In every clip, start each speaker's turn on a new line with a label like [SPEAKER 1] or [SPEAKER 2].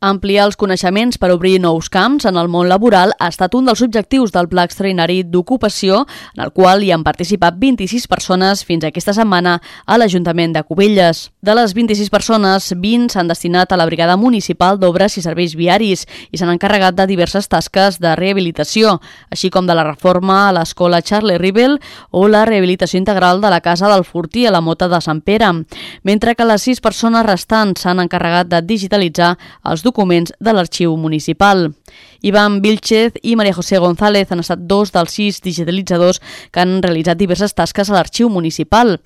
[SPEAKER 1] Ampliar els coneixements per obrir nous camps en el món laboral ha estat un dels objectius del Pla Extraordinari d'Ocupació, en el qual hi han participat 26 persones fins aquesta setmana a l'Ajuntament de Cubelles. De les 26 persones, 20 s'han destinat a la Brigada Municipal d'Obres i Serveis Viaris i s'han encarregat de diverses tasques de rehabilitació, així com de la reforma a l'Escola Charlie Rivel o la rehabilitació integral de la Casa del Fortí a la Mota de Sant Pere, mentre que les 6 persones restants s'han encarregat de digitalitzar els documents documents de l'arxiu municipal. Ivan Vilchez i Maria José González han estat dos dels sis digitalitzadors que han realitzat diverses tasques a l'arxiu municipal.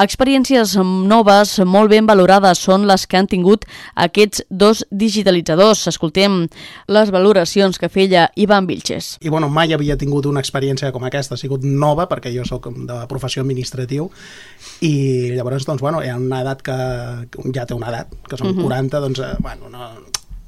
[SPEAKER 1] Experiències noves, molt ben valorades, són les que han tingut aquests dos digitalitzadors. Escoltem les valoracions que feia Ivan Vilchez.
[SPEAKER 2] I bueno, mai havia tingut una experiència com aquesta, ha sigut nova perquè jo sóc de professió administratiu i llavors doncs, bueno, hi ha una edat que ja té una edat, que són uh -huh. 40, doncs, eh, bueno, no,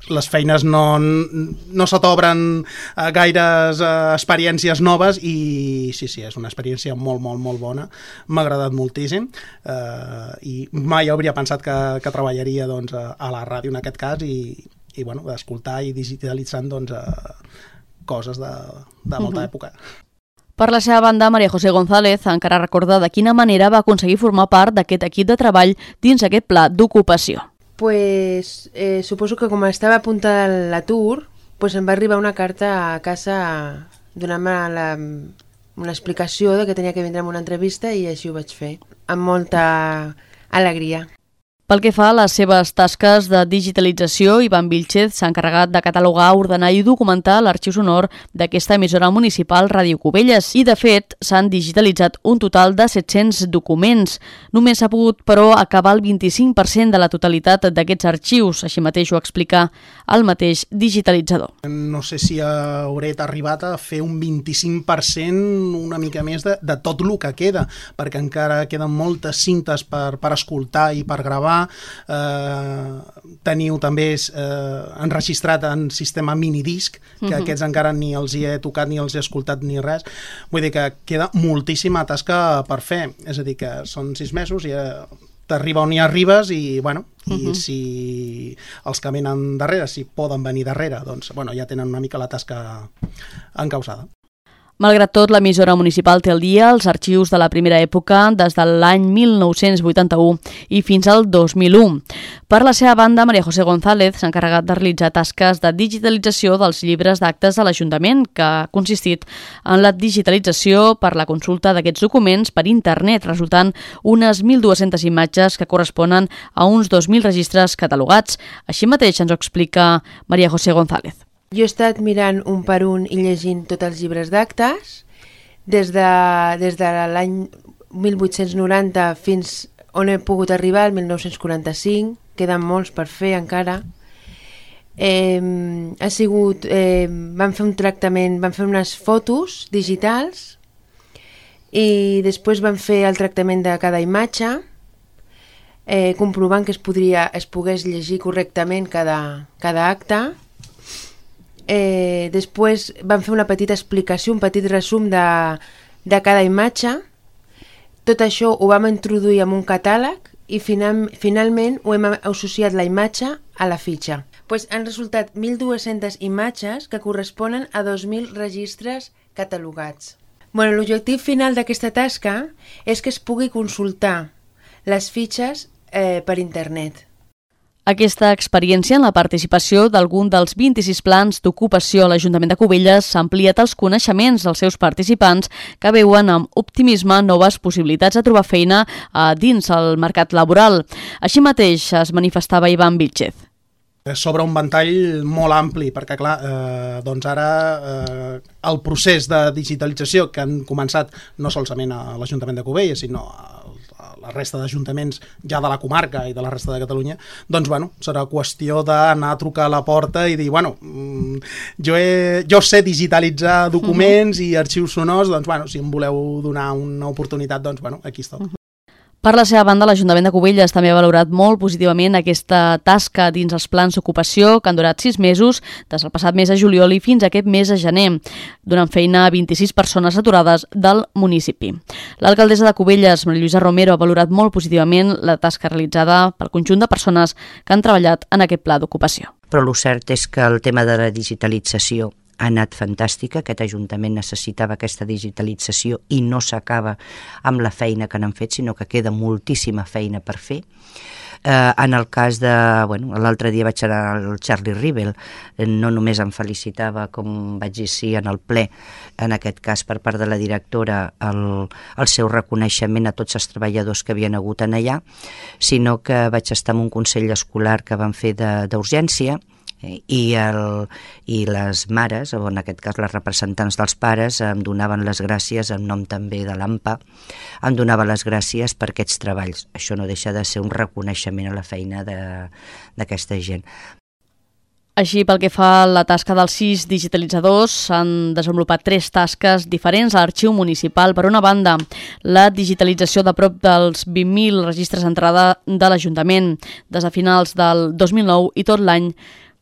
[SPEAKER 2] les feines no, no se t'obren eh, gaires eh, experiències noves i sí, sí, és una experiència molt, molt, molt bona. M'ha agradat moltíssim eh, i mai hauria pensat que, que treballaria doncs, a la ràdio en aquest cas i, i bueno, d'escoltar i digitalitzant doncs, eh, coses de, de molta uh -huh. època.
[SPEAKER 1] Per la seva banda, Maria José González encara recorda de quina manera va aconseguir formar part d'aquest equip de treball dins aquest pla d'ocupació
[SPEAKER 3] pues, eh, suposo que com estava apuntada a l'atur, pues em va arribar una carta a casa donant-me la, una explicació de que tenia que vindre a una entrevista i així ho vaig fer, amb molta alegria.
[SPEAKER 1] Pel que fa a les seves tasques de digitalització, Ivan Vilchez s'ha encarregat de catalogar, ordenar i documentar l'arxiu sonor d'aquesta emissora municipal Ràdio Cubelles i, de fet, s'han digitalitzat un total de 700 documents. Només s'ha pogut, però, acabar el 25% de la totalitat d'aquests arxius, així mateix ho explica el mateix digitalitzador.
[SPEAKER 2] No sé si hauré arribat a fer un 25% una mica més de, de tot el que queda, perquè encara queden moltes cintes per, per escoltar i per gravar eh, teniu també eh, enregistrat en sistema minidisc, que uh mhm. -huh. aquests encara ni els hi he tocat ni els he escoltat ni res. Vull dir que queda moltíssima tasca per fer, és a dir, que són sis mesos i eh, t'arriba on hi arribes i, bueno, i uh mhm. -huh. si els que venen darrere, si poden venir darrere, doncs, bueno, ja tenen una mica la tasca encausada.
[SPEAKER 1] Malgrat tot, l'emissora municipal té al dia els arxius de la primera època des de l'any 1981 i fins al 2001. Per la seva banda, Maria José González s'ha encarregat de realitzar tasques de digitalització dels llibres d'actes de l'Ajuntament, que ha consistit en la digitalització per la consulta d'aquests documents per internet, resultant unes 1.200 imatges que corresponen a uns 2.000 registres catalogats. Així mateix ens ho explica Maria José González.
[SPEAKER 3] Jo he estat mirant un per un i llegint tots els llibres d'actes. Des de, des de l'any 1890 fins on he pogut arribar, el 1945, queden molts per fer encara. Eh, ha sigut, eh, van fer un tractament, van fer unes fotos digitals i després van fer el tractament de cada imatge, eh, comprovant que es, podria, es pogués llegir correctament cada, cada acte Eh, després vam fer una petita explicació, un petit resum de, de cada imatge. Tot això ho vam introduir en un catàleg i final, finalment ho hem associat la imatge a la fitxa. Pues han resultat 1.200 imatges que corresponen a 2.000 registres catalogats. Bueno, L'objectiu final d'aquesta tasca és que es pugui consultar les fitxes eh, per internet.
[SPEAKER 1] Aquesta experiència en la participació d'algun dels 26 plans d'ocupació a l'Ajuntament de Cubelles s'ha ampliat els coneixements dels seus participants que veuen amb optimisme noves possibilitats de trobar feina a dins el mercat laboral. Així mateix es manifestava Ivan Vilchez
[SPEAKER 2] sobre un ventall molt ampli, perquè clar, eh, doncs ara eh, el procés de digitalització que han començat no solament a l'Ajuntament de Cubelles, sinó a la resta d'ajuntaments ja de la comarca i de la resta de Catalunya, doncs bueno, serà qüestió d'anar a trucar a la porta i dir, bueno, mm, jo, he, jo sé digitalitzar documents uh -huh. i arxius sonors, doncs bueno, si em voleu donar una oportunitat, doncs bueno, aquí està. Uh -huh.
[SPEAKER 1] Per la seva banda, l'Ajuntament de Cubelles també ha valorat molt positivament aquesta tasca dins els plans d'ocupació que han durat sis mesos, des del passat mes de juliol i fins a aquest mes de gener, donant feina a 26 persones aturades del municipi. L'alcaldessa de Cubelles, Maria Lluïsa Romero, ha valorat molt positivament la tasca realitzada pel conjunt de persones que han treballat en aquest pla d'ocupació.
[SPEAKER 4] Però el cert és que el tema de la digitalització ha anat fantàstica, aquest Ajuntament necessitava aquesta digitalització i no s'acaba amb la feina que n'han fet, sinó que queda moltíssima feina per fer. Eh, en el cas de... Bueno, l'altre dia vaig anar al Charlie Rivel, eh, no només em felicitava, com vaig dir sí en el ple, en aquest cas per part de la directora, el, el seu reconeixement a tots els treballadors que havien hagut en allà, sinó que vaig estar en un consell escolar que van fer d'urgència, Eh, i, el, i les mares, o en aquest cas les representants dels pares, em donaven les gràcies en nom també de l'AMPA, em donava les gràcies per aquests treballs. Això no deixa de ser un reconeixement a la feina d'aquesta gent.
[SPEAKER 1] Així, pel que fa a la tasca dels sis digitalitzadors, s'han desenvolupat tres tasques diferents a l'arxiu municipal. Per una banda, la digitalització de prop dels 20.000 registres d'entrada de l'Ajuntament des de finals del 2009 i tot l'any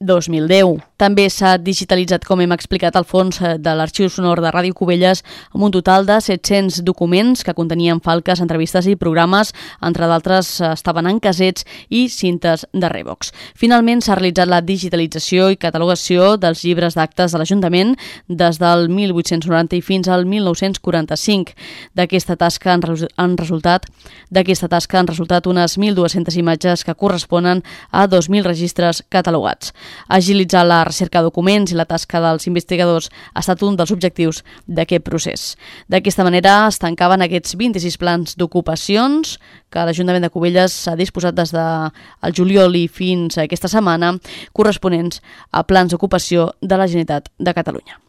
[SPEAKER 1] 2010. També s'ha digitalitzat, com hem explicat, el fons eh, de l'Arxiu Sonor de Ràdio Cubelles amb un total de 700 documents que contenien falques, entrevistes i programes, entre d'altres eh, estaven en casets i cintes de Revox. Finalment s'ha realitzat la digitalització i catalogació dels llibres d'actes de l'Ajuntament des del 1890 i fins al 1945. D'aquesta tasca han, resultat d'aquesta tasca han resultat unes 1.200 imatges que corresponen a 2.000 registres catalogats. Agilitzar la recerca de documents i la tasca dels investigadors ha estat un dels objectius d'aquest procés. D'aquesta manera es tancaven aquests 26 plans d'ocupacions que l'Ajuntament de Cubelles s'ha disposat des de el juliol i fins a aquesta setmana corresponents a plans d'ocupació de la Generalitat de Catalunya.